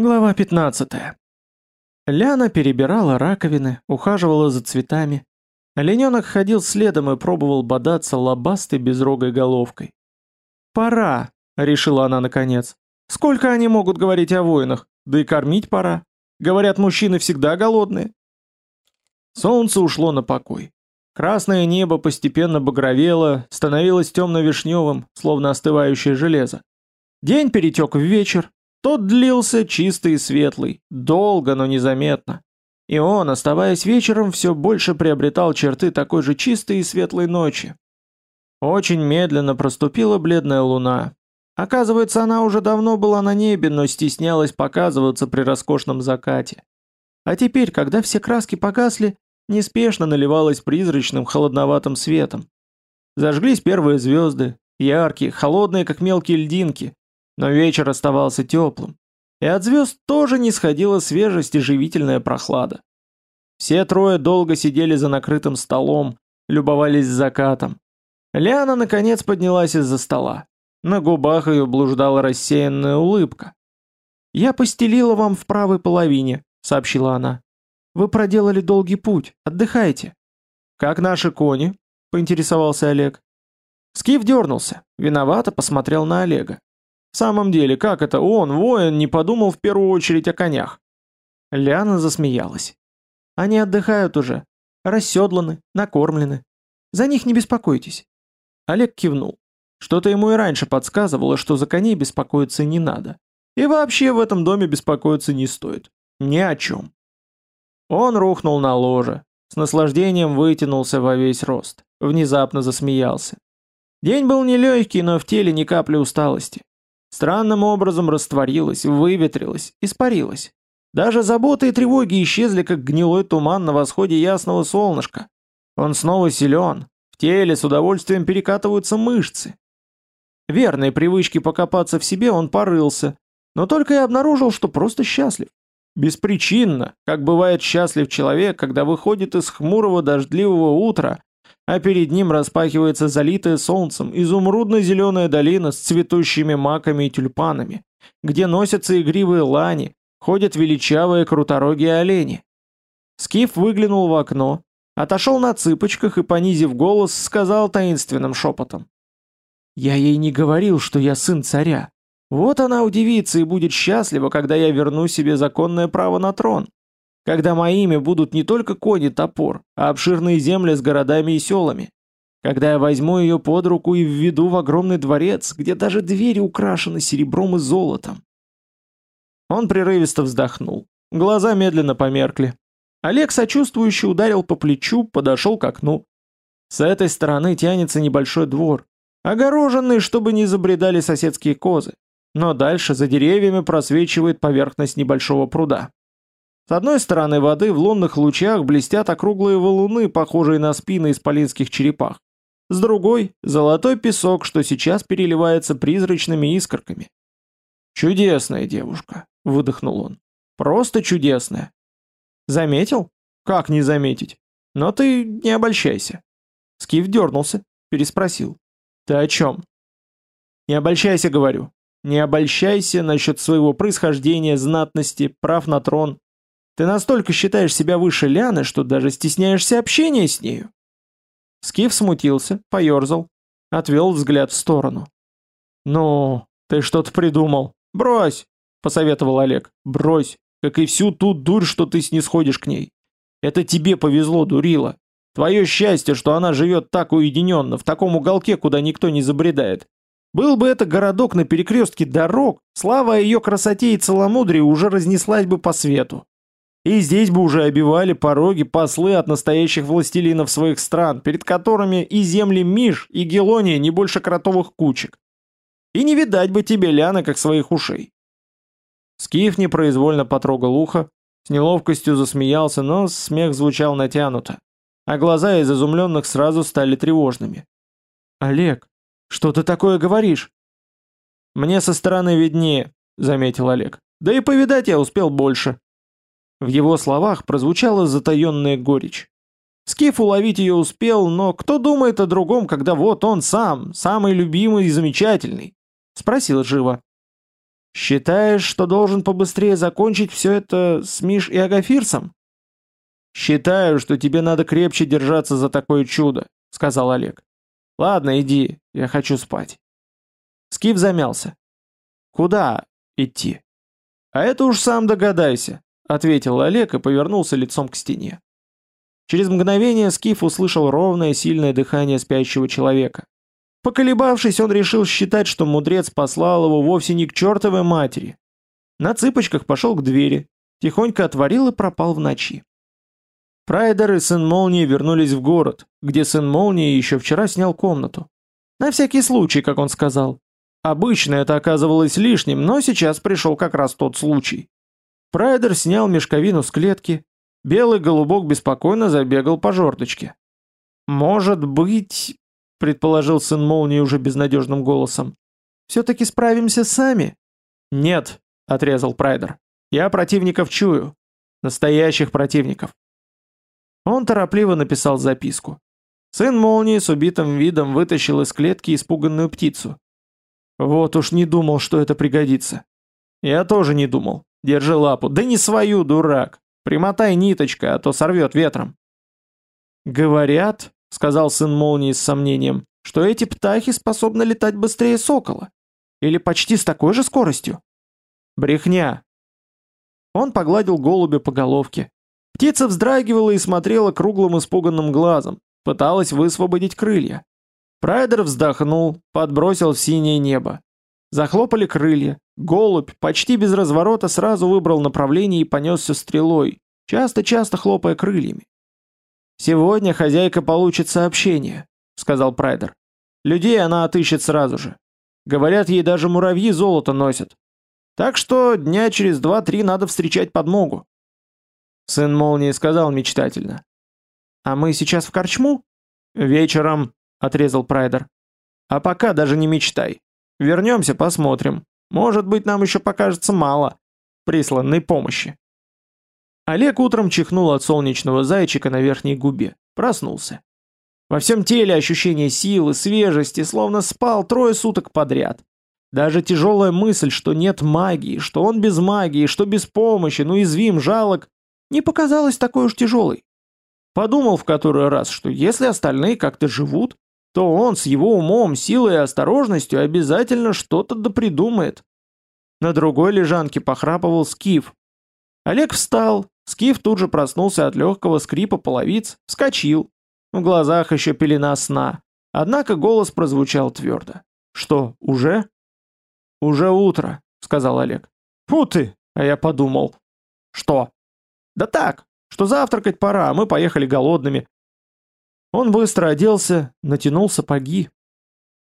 Глава 15. Ляна перебирала раковины, ухаживала за цветами. Олененок ходил следом и пробовал бодаться лобастой безрогой головкой. «Пора», — решила она наконец. «Сколько они могут говорить о воинах? Да и кормить пора. Говорят, мужчины всегда голодные». Солнце ушло на покой. Красное небо постепенно багровело, становилось темно-вишневым, словно остывающее железо. День перетек в вечер, тот длился чистый и светлый, долго, но незаметно. И он, оставаясь вечером, все больше приобретал черты такой же чистой и светлой ночи. Очень медленно проступила бледная луна. Оказывается, она уже давно была на небе, но стеснялась показываться при роскошном закате. А теперь, когда все краски погасли, неспешно наливалась призрачным холодноватым светом. Зажглись первые звезды, яркие, холодные, как мелкие льдинки, но вечер оставался теплым, и от звезд тоже не сходила свежесть и живительная прохлада. Все трое долго сидели за накрытым столом, любовались закатом. Лиана наконец поднялась из-за стола. На губах ее блуждала рассеянная улыбка. «Я постелила вам в правой половине», — сообщила она. «Вы проделали долгий путь, отдыхайте». «Как наши кони?» — поинтересовался Олег. Скиф дернулся, виновато посмотрел на Олега. В самом деле, как это он, воин, не подумал в первую очередь о конях? Ляна засмеялась. Они отдыхают уже. Расседланы, накормлены. За них не беспокойтесь. Олег кивнул. Что-то ему и раньше подсказывало, что за коней беспокоиться не надо. И вообще в этом доме беспокоиться не стоит. Ни о чем. Он рухнул на ложе, с наслаждением вытянулся во весь рост, внезапно засмеялся. День был нелегкий, но в теле ни капли усталости. Странным образом растворилась, выветрилась, испарилась. Даже заботы и тревоги исчезли, как гнилой туман на восходе ясного солнышка. Он снова силен, в теле с удовольствием перекатываются мышцы. Верной привычки покопаться в себе он порылся, но только и обнаружил, что просто счастлив. Беспричинно, как бывает счастлив человек, когда выходит из хмурого дождливого утра а перед ним распахивается залитая солнцем изумрудно-зеленая долина с цветущими маками и тюльпанами, где носятся игривые лани, ходят величавые круторогие олени. Скиф выглянул в окно, отошел на цыпочках и, понизив голос, сказал таинственным шепотом. «Я ей не говорил, что я сын царя. Вот она удивится и будет счастлива, когда я верну себе законное право на трон когда моими будут не только кони топор, а обширные земли с городами и селами, когда я возьму ее под руку и введу в огромный дворец, где даже двери украшены серебром и золотом. Он прерывисто вздохнул. Глаза медленно померкли. Олег сочувствующе ударил по плечу, подошел к окну. С этой стороны тянется небольшой двор, огороженный, чтобы не забредали соседские козы. Но дальше за деревьями просвечивает поверхность небольшого пруда. С одной стороны воды в лунных лучах блестят округлые валуны, похожие на спины исполинских черепах. С другой — золотой песок, что сейчас переливается призрачными искорками. «Чудесная девушка», — выдохнул он. «Просто чудесная». «Заметил? Как не заметить? Но ты не обольщайся». Скиф дернулся, переспросил. «Ты о чем?» «Не обольщайся, говорю. Не обольщайся насчет своего происхождения, знатности, прав на трон. Ты настолько считаешь себя выше Ляны, что даже стесняешься общения с нею. Скиф смутился, поерзал, отвел взгляд в сторону. «Ну, ты что-то придумал. Брось!» — посоветовал Олег. «Брось, как и всю ту дурь, что ты снисходишь к ней. Это тебе повезло, дурила. Твое счастье, что она живет так уединенно, в таком уголке, куда никто не забредает. Был бы это городок на перекрестке дорог, слава о ее красоте и целомудрии уже разнеслась бы по свету. И здесь бы уже обивали пороги послы от настоящих властелинов своих стран, перед которыми и земли Миш, и Гелония не больше кротовых кучек. И не видать бы тебе, Ляна, как своих ушей. Скиф непроизвольно потрогал ухо, с неловкостью засмеялся, но смех звучал натянуто, а глаза из изумленных сразу стали тревожными. «Олег, что ты такое говоришь?» «Мне со стороны виднее», — заметил Олег. «Да и повидать я успел больше». В его словах прозвучала затаенная горечь. Скиф уловить ее успел, но кто думает о другом, когда вот он сам, самый любимый и замечательный? Спросил живо. Считаешь, что должен побыстрее закончить все это с Миш и Агафирсом? Считаю, что тебе надо крепче держаться за такое чудо, сказал Олег. Ладно, иди, я хочу спать. Скиф замялся. Куда идти? А это уж сам догадайся, ответил Олег и повернулся лицом к стене. Через мгновение Скиф услышал ровное сильное дыхание спящего человека. Поколебавшись, он решил считать, что мудрец послал его вовсе не к чертовой матери. На цыпочках пошел к двери, тихонько отворил и пропал в ночи. Прайдер и сын Молнии вернулись в город, где сын Молнии еще вчера снял комнату. На всякий случай, как он сказал. Обычно это оказывалось лишним, но сейчас пришел как раз тот случай. Прайдер снял мешковину с клетки, белый голубок беспокойно забегал по жердочке. «Может быть, предположил сын молнии уже безнадежным голосом. «Все-таки справимся сами?» «Нет», — отрезал Прайдер. «Я противников чую. Настоящих противников». Он торопливо написал записку. Сын молнии с убитым видом вытащил из клетки испуганную птицу. Вот уж не думал, что это пригодится. Я тоже не думал. Держи лапу. Да не свою, дурак. Примотай ниточкой, а то сорвет ветром. Говорят, — сказал сын молнии с сомнением, — что эти птахи способны летать быстрее сокола. Или почти с такой же скоростью. Брехня. Он погладил голубя по головке. Птица вздрагивала и смотрела круглым испуганным глазом, пыталась высвободить крылья. Прайдер вздохнул, подбросил в синее небо. Захлопали крылья. Голубь, почти без разворота, сразу выбрал направление и понесся стрелой, часто-часто хлопая крыльями. «Сегодня хозяйка получит сообщение», — сказал Прайдер. «Людей она отыщет сразу же. Говорят, ей даже муравьи золото носят. Так что дня через два-три надо встречать подмогу». Сын молнии сказал мечтательно. «А мы сейчас в корчму?» «Вечером», — отрезал Прайдер. «А пока даже не мечтай. Вернемся, посмотрим. Может быть, нам еще покажется мало присланной помощи». Олег утром чихнул от солнечного зайчика на верхней губе. Проснулся. Во всем теле ощущение силы, свежести, словно спал трое суток подряд. Даже тяжелая мысль, что нет магии, что он без магии, что без помощи, ну уязвим, жалок, не показалась такой уж тяжелой. Подумал в который раз, что если остальные как-то живут, то он с его умом, силой и осторожностью обязательно что-то допридумает. На другой лежанке похрапывал Скиф. Олег встал, Скиф тут же проснулся от легкого скрипа половиц, вскочил. В глазах еще пелена сна. Однако голос прозвучал твердо. «Что, уже?» «Уже утро», — сказал Олег. «Фу ты!» — а я подумал. «Что?» «Да так, что завтракать пора, а мы поехали голодными». Он быстро оделся, натянул сапоги.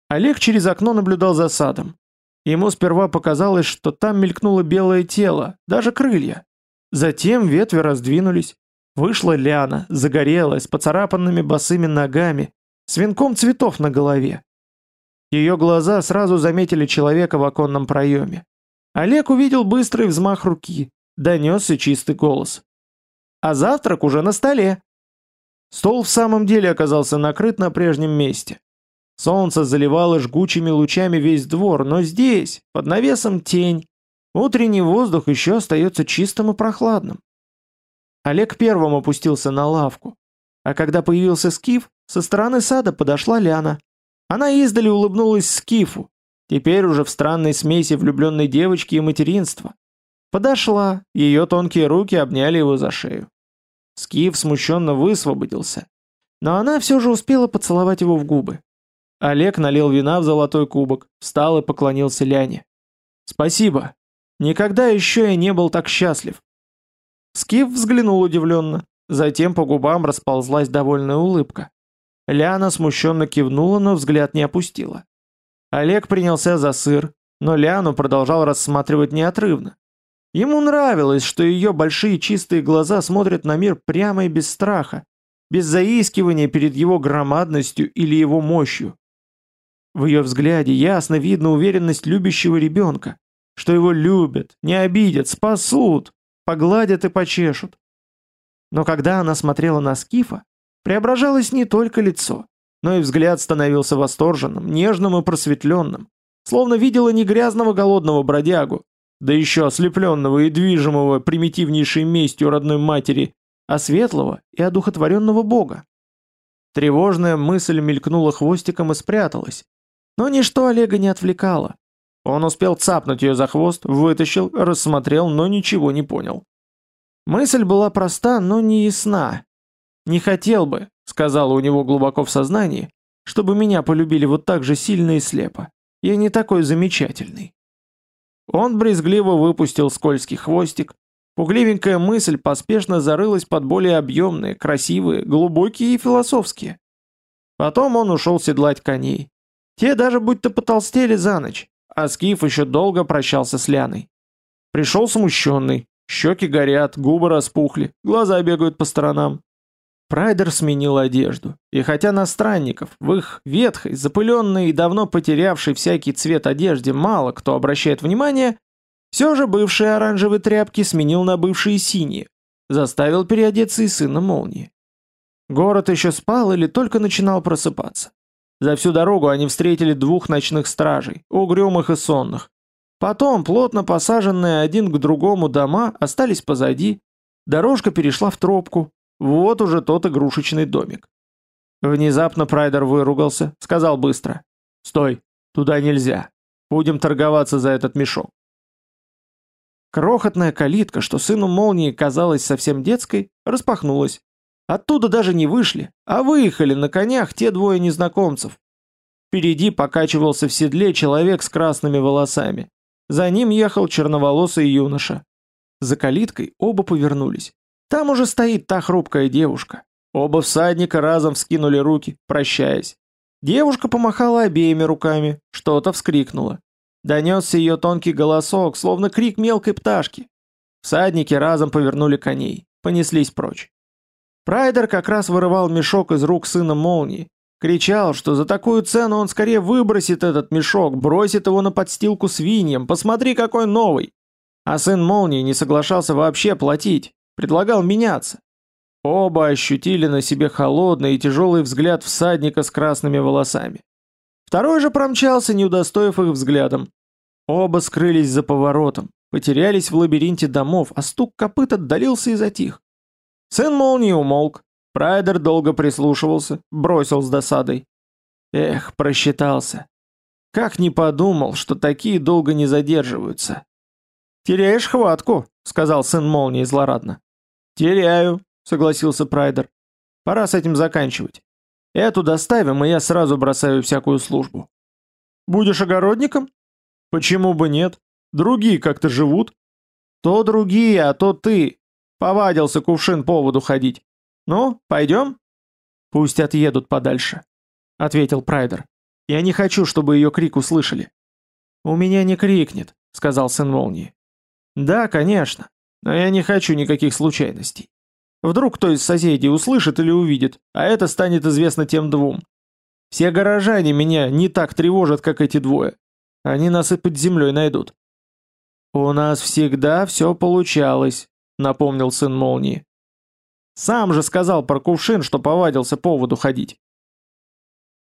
Олег через окно наблюдал за садом. Ему сперва показалось, что там мелькнуло белое тело, даже крылья. Затем ветви раздвинулись. Вышла Ляна, загорелась, поцарапанными босыми ногами, с венком цветов на голове. Ее глаза сразу заметили человека в оконном проеме. Олег увидел быстрый взмах руки, донесся чистый голос. А завтрак уже на столе. Стол в самом деле оказался накрыт на прежнем месте. Солнце заливало жгучими лучами весь двор, но здесь, под навесом тень, Утренний воздух еще остается чистым и прохладным. Олег первым опустился на лавку, а когда появился Скиф, со стороны сада подошла Ляна. Она издали улыбнулась Скифу, теперь уже в странной смеси влюбленной девочки и материнства. Подошла, ее тонкие руки обняли его за шею. Скиф смущенно высвободился, но она все же успела поцеловать его в губы. Олег налил вина в золотой кубок, встал и поклонился Ляне. «Спасибо», Никогда еще я не был так счастлив. Скиф взглянул удивленно, затем по губам расползлась довольная улыбка. Ляна смущенно кивнула, но взгляд не опустила. Олег принялся за сыр, но Ляну продолжал рассматривать неотрывно. Ему нравилось, что ее большие чистые глаза смотрят на мир прямо и без страха, без заискивания перед его громадностью или его мощью. В ее взгляде ясно видно уверенность любящего ребенка, что его любят, не обидят, спасут, погладят и почешут. Но когда она смотрела на Скифа, преображалось не только лицо, но и взгляд становился восторженным, нежным и просветленным, словно видела не грязного голодного бродягу, да еще ослепленного и движимого примитивнейшей местью родной матери, а светлого и одухотворенного бога. Тревожная мысль мелькнула хвостиком и спряталась. Но ничто Олега не отвлекало. Он успел цапнуть ее за хвост, вытащил, рассмотрел, но ничего не понял. Мысль была проста, но не ясна. «Не хотел бы», — сказала у него глубоко в сознании, «чтобы меня полюбили вот так же сильно и слепо. Я не такой замечательный». Он брезгливо выпустил скользкий хвостик. Пугливенькая мысль поспешно зарылась под более объемные, красивые, глубокие и философские. Потом он ушел седлать коней. Те даже будто потолстели за ночь, а Скиф еще долго прощался с Ляной. Пришел смущенный, щеки горят, губы распухли, глаза бегают по сторонам. Прайдер сменил одежду, и хотя на странников, в их ветхой, запыленной и давно потерявшей всякий цвет одежде мало кто обращает внимание, все же бывшие оранжевые тряпки сменил на бывшие синие, заставил переодеться и сына молнии. Город еще спал или только начинал просыпаться. За всю дорогу они встретили двух ночных стражей, угрюмых и сонных. Потом плотно посаженные один к другому дома остались позади, дорожка перешла в тропку, вот уже тот игрушечный домик. Внезапно Прайдер выругался, сказал быстро. «Стой, туда нельзя. Будем торговаться за этот мешок». Крохотная калитка, что сыну молнии казалась совсем детской, распахнулась. Оттуда даже не вышли, а выехали на конях те двое незнакомцев. Впереди покачивался в седле человек с красными волосами. За ним ехал черноволосый юноша. За калиткой оба повернулись. Там уже стоит та хрупкая девушка. Оба всадника разом вскинули руки, прощаясь. Девушка помахала обеими руками, что-то вскрикнула. Донесся ее тонкий голосок, словно крик мелкой пташки. Всадники разом повернули коней, понеслись прочь. Прайдер как раз вырывал мешок из рук сына молнии. Кричал, что за такую цену он скорее выбросит этот мешок, бросит его на подстилку свиньям, посмотри, какой новый. А сын молнии не соглашался вообще платить, предлагал меняться. Оба ощутили на себе холодный и тяжелый взгляд всадника с красными волосами. Второй же промчался, не удостоив их взглядом. Оба скрылись за поворотом, потерялись в лабиринте домов, а стук копыт отдалился и затих. Сын молнии умолк. Прайдер долго прислушивался, бросил с досадой. Эх, просчитался. Как не подумал, что такие долго не задерживаются. «Теряешь хватку», — сказал сын молнии злорадно. «Теряю», — согласился Прайдер. «Пора с этим заканчивать. Эту доставим, и я сразу бросаю всякую службу». «Будешь огородником?» «Почему бы нет? Другие как-то живут». «То другие, а то ты. Повадился кувшин по воду ходить. Ну, пойдем?» «Пусть отъедут подальше», — ответил Прайдер. «Я не хочу, чтобы ее крик услышали». «У меня не крикнет», — сказал сын молнии. «Да, конечно, но я не хочу никаких случайностей. Вдруг кто из соседей услышит или увидит, а это станет известно тем двум. Все горожане меня не так тревожат, как эти двое. Они нас и под землей найдут». «У нас всегда все получалось», — напомнил сын молнии. «Сам же сказал про кувшин, что повадился по воду ходить».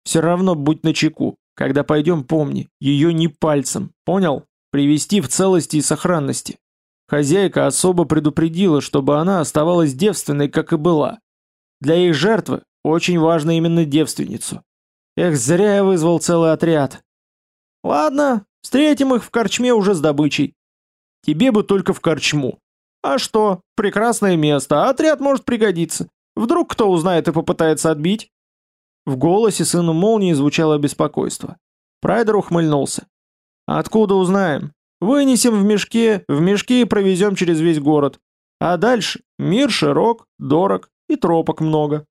«Все равно будь начеку. Когда пойдем, помни, ее не пальцем, понял? Привести в целости и сохранности. Хозяйка особо предупредила, чтобы она оставалась девственной, как и была. Для их жертвы очень важно именно девственницу. Эх, зря я вызвал целый отряд. Ладно, встретим их в корчме уже с добычей. Тебе бы только в корчму. А что, прекрасное место, отряд может пригодиться. Вдруг кто узнает и попытается отбить? В голосе сына молнии звучало беспокойство. Прайдер ухмыльнулся. «Откуда узнаем? Вынесем в мешке, в мешке и провезем через весь город. А дальше мир широк, дорог и тропок много».